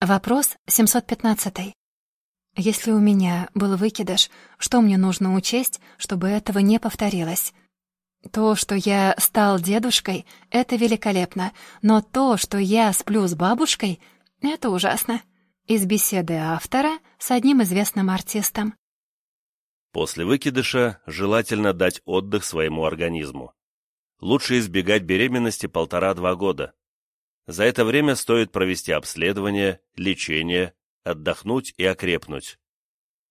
Вопрос 715. Если у меня был выкидыш, что мне нужно учесть, чтобы этого не повторилось? То, что я стал дедушкой, это великолепно, но то, что я сплю с бабушкой, это ужасно. Из беседы автора с одним известным артистом. После выкидыша желательно дать отдых своему организму. Лучше избегать беременности полтора-два года. За это время стоит провести обследование, лечение, отдохнуть и окрепнуть.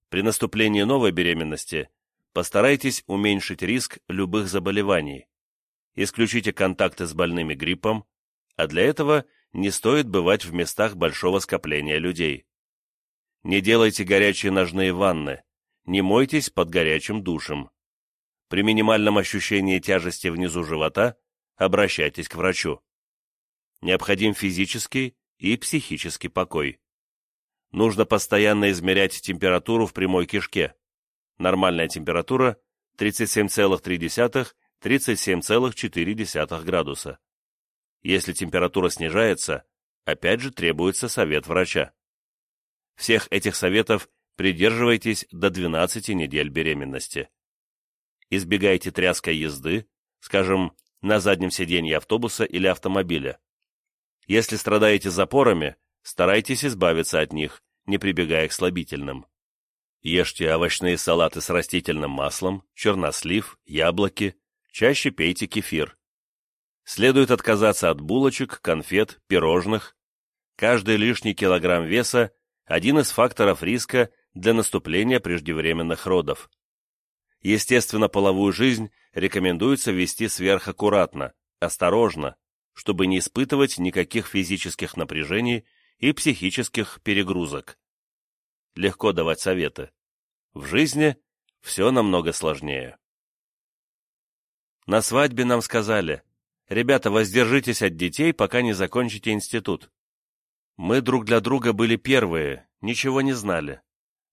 При наступлении новой беременности постарайтесь уменьшить риск любых заболеваний. Исключите контакты с больными гриппом, а для этого не стоит бывать в местах большого скопления людей. Не делайте горячие ножные ванны, не мойтесь под горячим душем. При минимальном ощущении тяжести внизу живота обращайтесь к врачу. Необходим физический и психический покой. Нужно постоянно измерять температуру в прямой кишке. Нормальная температура 37,3-37,4 градуса. Если температура снижается, опять же требуется совет врача. Всех этих советов придерживайтесь до 12 недель беременности. Избегайте тряской езды, скажем, на заднем сиденье автобуса или автомобиля. Если страдаете запорами, старайтесь избавиться от них, не прибегая к слабительным. Ешьте овощные салаты с растительным маслом, чернослив, яблоки, чаще пейте кефир. Следует отказаться от булочек, конфет, пирожных. Каждый лишний килограмм веса – один из факторов риска для наступления преждевременных родов. Естественно, половую жизнь рекомендуется вести сверхаккуратно, осторожно, чтобы не испытывать никаких физических напряжений и психических перегрузок. Легко давать советы. В жизни все намного сложнее. На свадьбе нам сказали, ребята, воздержитесь от детей, пока не закончите институт. Мы друг для друга были первые, ничего не знали.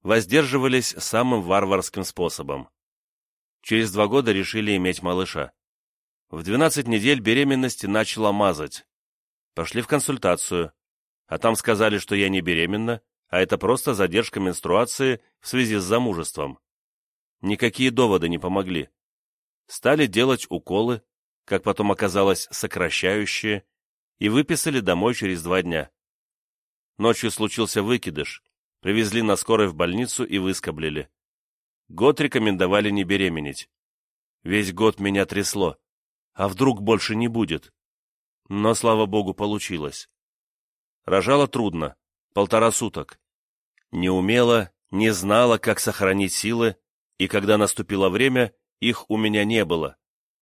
Воздерживались самым варварским способом. Через два года решили иметь малыша. В 12 недель беременности начала мазать. Пошли в консультацию а там сказали, что я не беременна, а это просто задержка менструации в связи с замужеством. Никакие доводы не помогли. Стали делать уколы, как потом оказалось, сокращающие, и выписали домой через два дня. Ночью случился выкидыш, привезли на скорой в больницу и выскоблили. Год рекомендовали не беременеть. Весь год меня трясло. А вдруг больше не будет? Но, слава богу, получилось. Рожала трудно, полтора суток. Не умела, не знала, как сохранить силы, и когда наступило время, их у меня не было.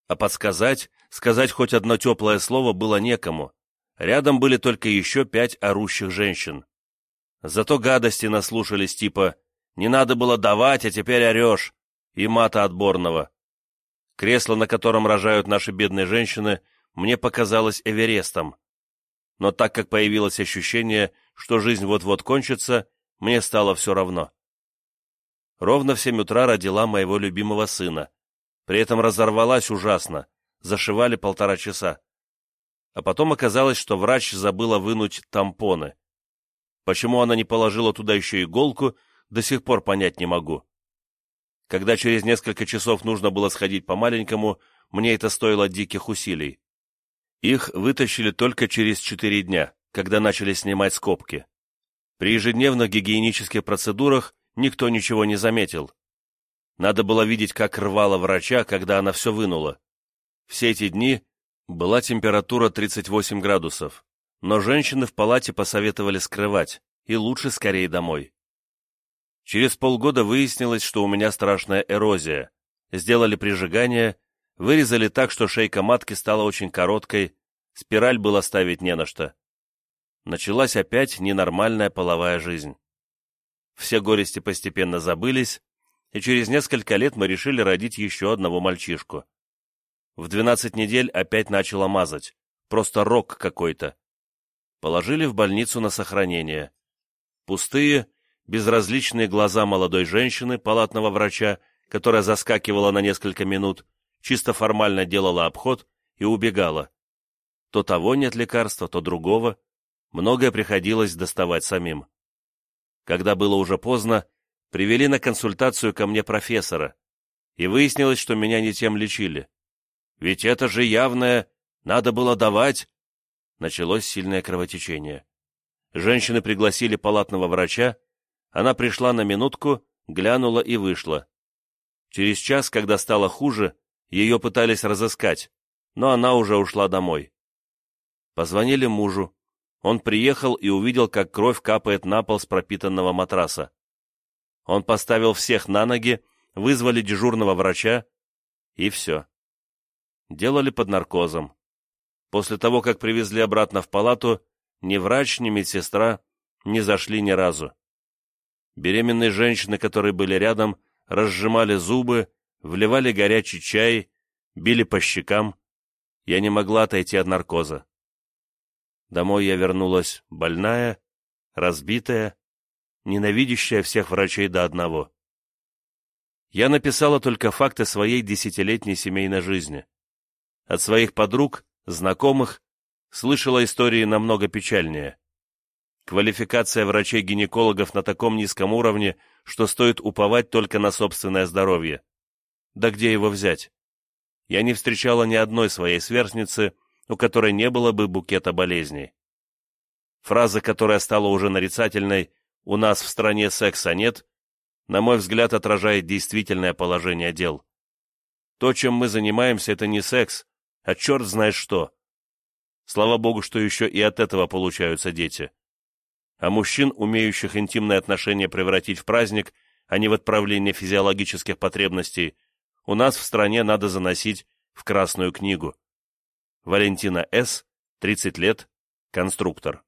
А подсказать, сказать хоть одно теплое слово было некому. Рядом были только еще пять орущих женщин. Зато гадости наслушались типа «Не надо было давать, а теперь орешь» и мата отборного. Кресло, на котором рожают наши бедные женщины, мне показалось Эверестом но так как появилось ощущение, что жизнь вот-вот кончится, мне стало все равно. Ровно в семь утра родила моего любимого сына. При этом разорвалась ужасно, зашивали полтора часа. А потом оказалось, что врач забыла вынуть тампоны. Почему она не положила туда еще иголку, до сих пор понять не могу. Когда через несколько часов нужно было сходить по-маленькому, мне это стоило диких усилий. Их вытащили только через четыре дня, когда начали снимать скобки. При ежедневных гигиенических процедурах никто ничего не заметил. Надо было видеть, как рвало врача, когда она все вынула. Все эти дни была температура 38 градусов, но женщины в палате посоветовали скрывать, и лучше скорее домой. Через полгода выяснилось, что у меня страшная эрозия. Сделали прижигание, Вырезали так, что шейка матки стала очень короткой, спираль было ставить не на что. Началась опять ненормальная половая жизнь. Все горести постепенно забылись, и через несколько лет мы решили родить еще одного мальчишку. В 12 недель опять начала мазать, просто рок какой-то. Положили в больницу на сохранение. Пустые, безразличные глаза молодой женщины, палатного врача, которая заскакивала на несколько минут, чисто формально делала обход и убегала. То того нет лекарства, то другого. Многое приходилось доставать самим. Когда было уже поздно, привели на консультацию ко мне профессора, и выяснилось, что меня не тем лечили. Ведь это же явное, надо было давать. Началось сильное кровотечение. Женщины пригласили палатного врача, она пришла на минутку, глянула и вышла. Через час, когда стало хуже, ее пытались разыскать, но она уже ушла домой. Позвонили мужу. Он приехал и увидел, как кровь капает на пол с пропитанного матраса. Он поставил всех на ноги, вызвали дежурного врача, и все. Делали под наркозом. После того, как привезли обратно в палату, ни врач, ни медсестра не зашли ни разу. Беременные женщины, которые были рядом, разжимали зубы, вливали горячий чай, били по щекам. Я не могла отойти от наркоза. Домой я вернулась больная, разбитая, ненавидящая всех врачей до одного. Я написала только факты своей десятилетней семейной жизни. От своих подруг, знакомых, слышала истории намного печальнее. Квалификация врачей-гинекологов на таком низком уровне, что стоит уповать только на собственное здоровье. Да где его взять? Я не встречала ни одной своей сверстницы, у которой не было бы букета болезней. Фраза, которая стала уже нарицательной «у нас в стране секса нет», на мой взгляд, отражает действительное положение дел. То, чем мы занимаемся, это не секс, а черт знает что. Слава богу, что еще и от этого получаются дети. А мужчин, умеющих интимные отношения превратить в праздник, а не в отправление физиологических потребностей, у нас в стране надо заносить в Красную книгу. Валентина С., 30 лет, конструктор.